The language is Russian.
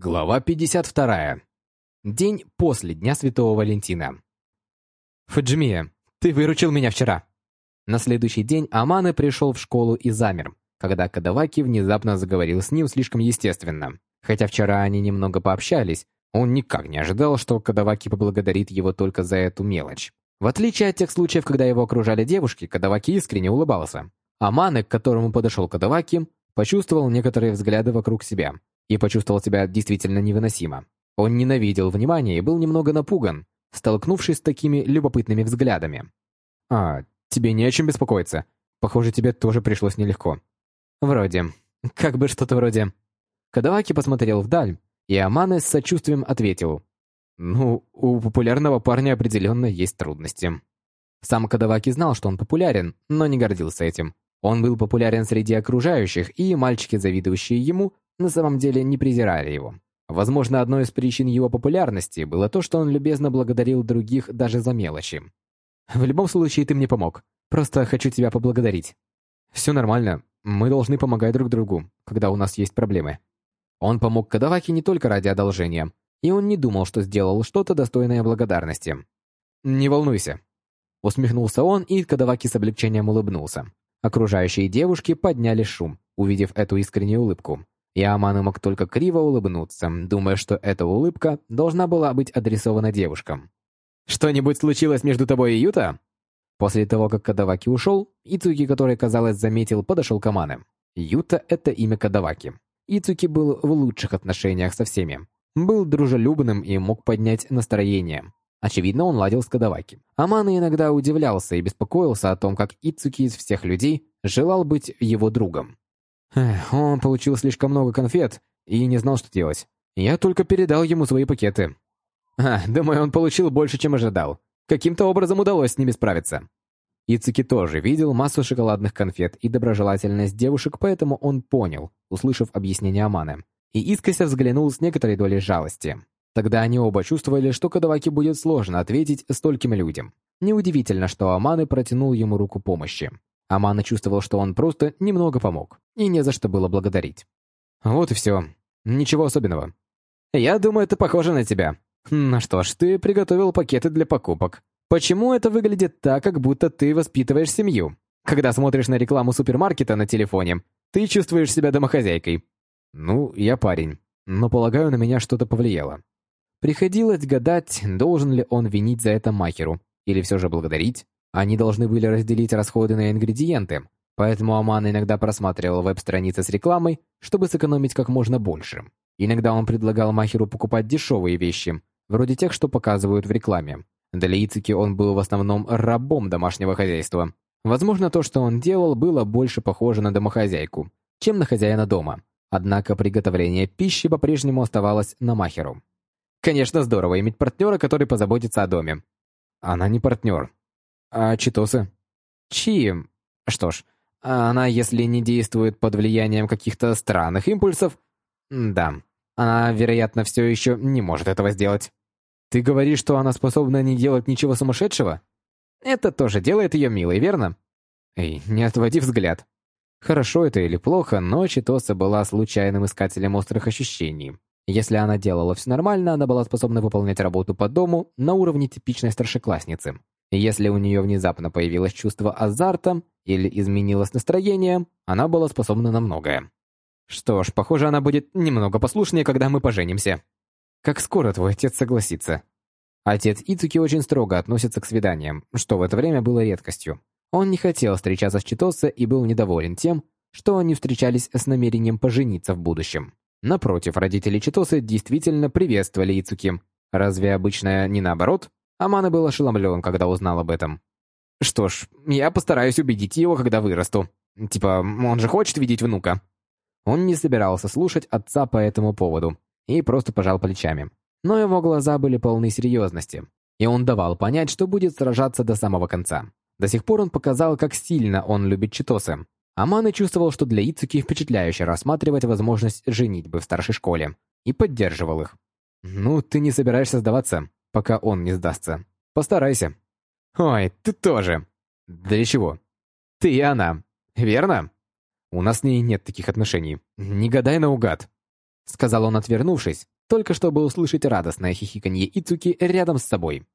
Глава 52. День после Дня Святого Валентина. «Фаджимия, ты выручил меня вчера!» На следующий день Аманы пришел в школу и замер, когда Кадаваки внезапно заговорил с ним слишком естественно. Хотя вчера они немного пообщались, он никак не ожидал, что Кадаваки поблагодарит его только за эту мелочь. В отличие от тех случаев, когда его окружали девушки, Кадаваки искренне улыбался. Аманы, к которому подошел Кадаваки, почувствовал некоторые взгляды вокруг себя – и почувствовал себя действительно невыносимо. Он ненавидел внимание и был немного напуган, столкнувшись с такими любопытными взглядами. «А, тебе не о чем беспокоиться. Похоже, тебе тоже пришлось нелегко». «Вроде. Как бы что-то вроде...» Кадаваки посмотрел вдаль, и Аманы с сочувствием ответил. «Ну, у популярного парня определенно есть трудности». Сам Кадаваки знал, что он популярен, но не гордился этим. Он был популярен среди окружающих, и мальчики, завидующие ему, на самом деле не презирали его. Возможно, одной из причин его популярности было то, что он любезно благодарил других даже за мелочи. «В любом случае, ты мне помог. Просто хочу тебя поблагодарить». «Все нормально. Мы должны помогать друг другу, когда у нас есть проблемы». Он помог Кадаваки не только ради одолжения, и он не думал, что сделал что-то достойное благодарности. «Не волнуйся». Усмехнулся он, и Кадаваки с облегчением улыбнулся. Окружающие девушки подняли шум, увидев эту искреннюю улыбку. И Аману мог только криво улыбнуться, думая, что эта улыбка должна была быть адресована девушкам. «Что-нибудь случилось между тобой и Юта?» После того, как Кадаваки ушел, Ицуки, который, казалось, заметил, подошел к Амане. Юта — это имя Кадаваки. Ицуки был в лучших отношениях со всеми. Был дружелюбным и мог поднять настроение. Очевидно, он ладил с Кадаваки. Амана иногда удивлялся и беспокоился о том, как Ицуки из всех людей желал быть его другом. Он получил слишком много конфет и не знал, что делать. Я только передал ему свои пакеты. А, думаю, он получил больше, чем ожидал. Каким-то образом удалось с ними справиться. Ицуки тоже видел массу шоколадных конфет и доброжелательность девушек, поэтому он понял, услышав объяснение Аманы, и искося взглянул с некоторой долей жалости. Тогда они оба чувствовали, что Кадаваки будет сложно ответить стольким людям. Неудивительно, что Аманы протянул ему руку помощи. Амана чувствовал, что он просто немного помог, и не за что было благодарить. Вот и все. Ничего особенного. Я думаю, это похоже на тебя. Ну что ж, ты приготовил пакеты для покупок. Почему это выглядит так, как будто ты воспитываешь семью? Когда смотришь на рекламу супермаркета на телефоне, ты чувствуешь себя домохозяйкой. Ну, я парень, но полагаю, на меня что-то повлияло. Приходилось гадать, должен ли он винить за это Махеру, или все же благодарить. Они должны были разделить расходы на ингредиенты, поэтому Аман иногда просматривал веб-страницы с рекламой, чтобы сэкономить как можно больше. Иногда он предлагал Махеру покупать дешевые вещи, вроде тех, что показывают в рекламе. Для Ицики он был в основном рабом домашнего хозяйства. Возможно, то, что он делал, было больше похоже на домохозяйку, чем на хозяина дома. Однако приготовление пищи по-прежнему оставалось на Махеру. Конечно, здорово иметь партнера, который позаботится о доме. Она не партнер, а Читосы? Чьи? Что ж, она, если не действует под влиянием каких-то странных импульсов... Да, она, вероятно, все еще не может этого сделать. Ты говоришь, что она способна не делать ничего сумасшедшего? Это тоже делает ее милой, верно? Эй, не отводи взгляд. Хорошо это или плохо, но Читоса была случайным искателем острых ощущений. Если она делала все нормально, она была способна выполнять работу по дому на уровне типичной старшеклассницы. Если у нее внезапно появилось чувство азарта или изменилось настроение, она была способна на многое. Что ж, похоже, она будет немного послушнее, когда мы поженимся. Как скоро твой отец согласится? Отец Ицуки очень строго относится к свиданиям, что в это время было редкостью. Он не хотел встречаться с Читосе и был недоволен тем, что они встречались с намерением пожениться в будущем. Напротив, родители Читосы действительно приветствовали Ицуки. Разве обычно не наоборот? Амана был ошеломлен, когда узнал об этом. «Что ж, я постараюсь убедить его, когда вырасту. Типа, он же хочет видеть внука». Он не собирался слушать отца по этому поводу и просто пожал плечами. Но его глаза были полны серьезности, и он давал понять, что будет сражаться до самого конца. До сих пор он показал, как сильно он любит Читосы. Аманы чувствовал, что для Ицуки впечатляюще рассматривать возможность женитьбы в старшей школе, и поддерживал их. «Ну, ты не собираешься сдаваться?» Пока он не сдастся. Постарайся. Ой, ты тоже. Для чего? Ты и она. Верно? У нас с ней нет таких отношений. Не гадай наугад. сказал он, отвернувшись, только чтобы услышать радостное хихиканье Ицуки рядом с собой.